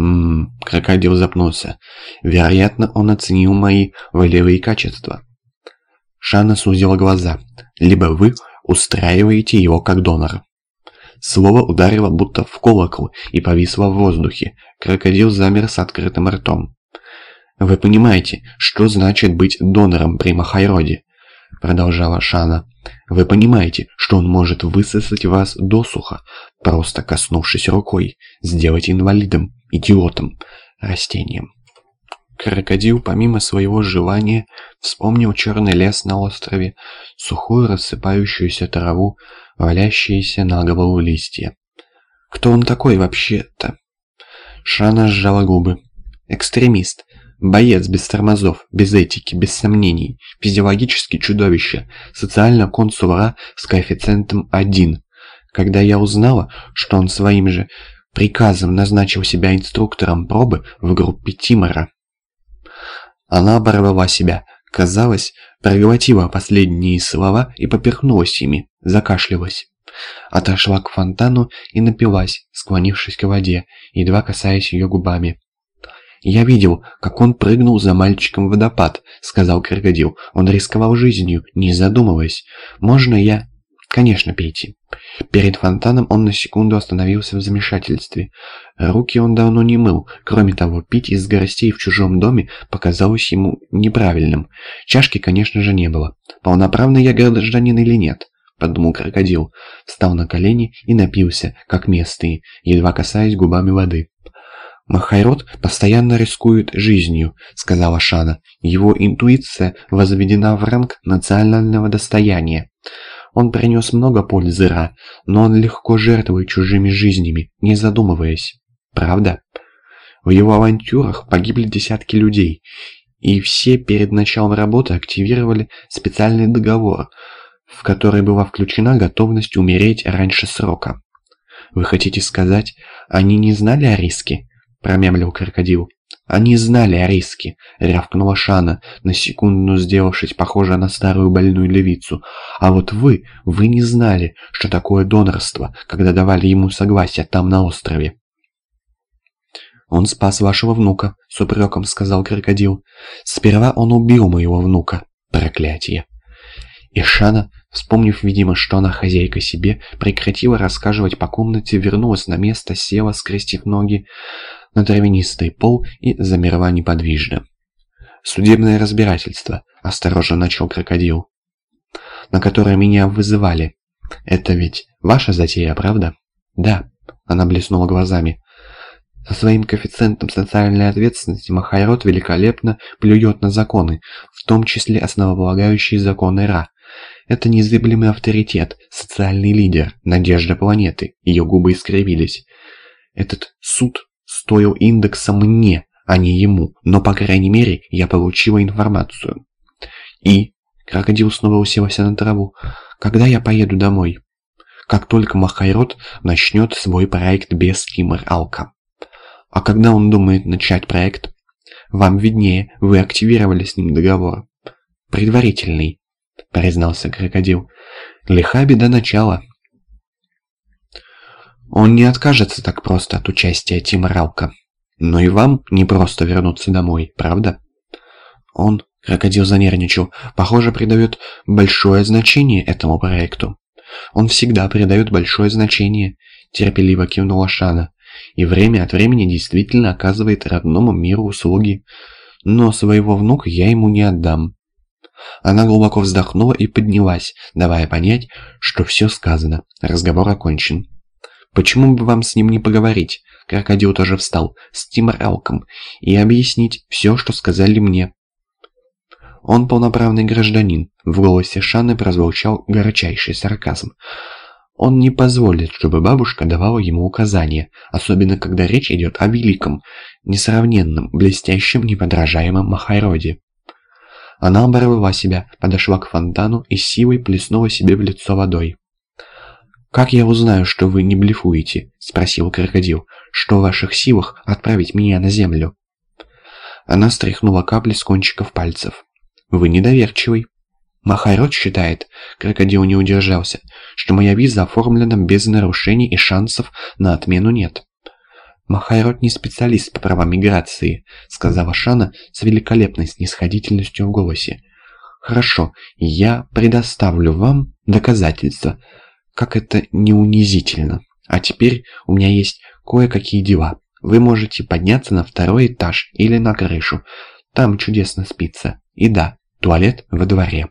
Ммм, крокодил запнулся. Вероятно, он оценил мои волевые качества. Шана сузила глаза. Либо вы устраиваете его как донора. Слово ударило будто в колокол и повисло в воздухе. Крокодил замер с открытым ртом. «Вы понимаете, что значит быть донором при Махайроде?» Продолжала Шана. «Вы понимаете, что он может высосать вас досуха, просто коснувшись рукой, сделать инвалидом, идиотом, растением». Крокодил, помимо своего желания, вспомнил черный лес на острове, сухую рассыпающуюся траву, валящиеся на голову листья. «Кто он такой вообще-то?» Шана сжала губы. «Экстремист. Боец без тормозов, без этики, без сомнений. Физиологически чудовище. Социально консула с коэффициентом 1. Когда я узнала, что он своим же приказом назначил себя инструктором пробы в группе Тимора, она оборвала себя. Казалось, проглотила последние слова и поперхнулась ими, закашлялась. Отошла к фонтану и напилась, склонившись к воде, едва касаясь ее губами. «Я видел, как он прыгнул за мальчиком в водопад», — сказал крокодил. «Он рисковал жизнью, не задумываясь. Можно я...» «Конечно, пейте». Перед фонтаном он на секунду остановился в замешательстве. Руки он давно не мыл. Кроме того, пить из горостей в чужом доме показалось ему неправильным. Чашки, конечно же, не было. Полноправный я гражданин или нет? Подумал крокодил. Встал на колени и напился, как местные, едва касаясь губами воды. «Махайрод постоянно рискует жизнью», — сказала Шана. «Его интуиция возведена в ранг национального достояния. Он принес много пользы Ра, но он легко жертвует чужими жизнями, не задумываясь. Правда? В его авантюрах погибли десятки людей, и все перед началом работы активировали специальный договор, в который была включена готовность умереть раньше срока. Вы хотите сказать, они не знали о риске? — промямлил крокодил. «Они знали о риске», — рявкнула Шана, на секунду сделавшись похожа на старую больную левицу. «А вот вы, вы не знали, что такое донорство, когда давали ему согласие там на острове». «Он спас вашего внука», — с упреком сказал крокодил. «Сперва он убил моего внука. Проклятие!» И Шана, вспомнив, видимо, что она хозяйка себе, прекратила рассказывать по комнате, вернулась на место, села, скрестив ноги, на травянистый пол и замерла неподвижно. «Судебное разбирательство», — осторожно начал крокодил, — «на которое меня вызывали. Это ведь ваша затея, правда?» «Да», — она блеснула глазами. Со своим коэффициентом социальной ответственности Махайрод великолепно плюет на законы, в том числе основополагающие законы Ра. Это незыблемый авторитет, социальный лидер, надежда планеты. Ее губы искривились. Этот суд стоил индекса мне, а не ему, но, по крайней мере, я получила информацию. И... Крокодил снова уселся на траву. Когда я поеду домой? Как только Махайрод начнет свой проект без Кимр Алка. А когда он думает начать проект? Вам виднее, вы активировали с ним договор. Предварительный, признался крокодил. Лиха беда начала. Он не откажется так просто от участия Тима Ралка. Но и вам не просто вернуться домой, правда? Он, крокодил занервничал, похоже, придает большое значение этому проекту. Он всегда придает большое значение, терпеливо кивнула Шана. И время от времени действительно оказывает родному миру услуги. Но своего внука я ему не отдам. Она глубоко вздохнула и поднялась, давая понять, что все сказано, разговор окончен. Почему бы вам с ним не поговорить? Крокодил тоже встал, с Тимралком, и объяснить все, что сказали мне. Он полноправный гражданин. В голосе Шаны прозвучал горячайший сарказм. Он не позволит, чтобы бабушка давала ему указания, особенно когда речь идет о великом, несравненном, блестящем, неподражаемом Махайроде. Она оборвала себя, подошла к фонтану и силой плеснула себе в лицо водой. «Как я узнаю, что вы не блефуете?» – спросил крокодил. «Что в ваших силах отправить меня на землю?» Она стряхнула капли с кончиков пальцев. «Вы недоверчивый». Махайрод считает, крокодил не удержался, что моя виза оформлена без нарушений и шансов на отмену нет. Махайрод не специалист по правам миграции», — сказала Шана с великолепной снисходительностью в голосе. «Хорошо, я предоставлю вам доказательства, как это не унизительно. А теперь у меня есть кое-какие дела. Вы можете подняться на второй этаж или на крышу. Там чудесно спится. И да, туалет во дворе».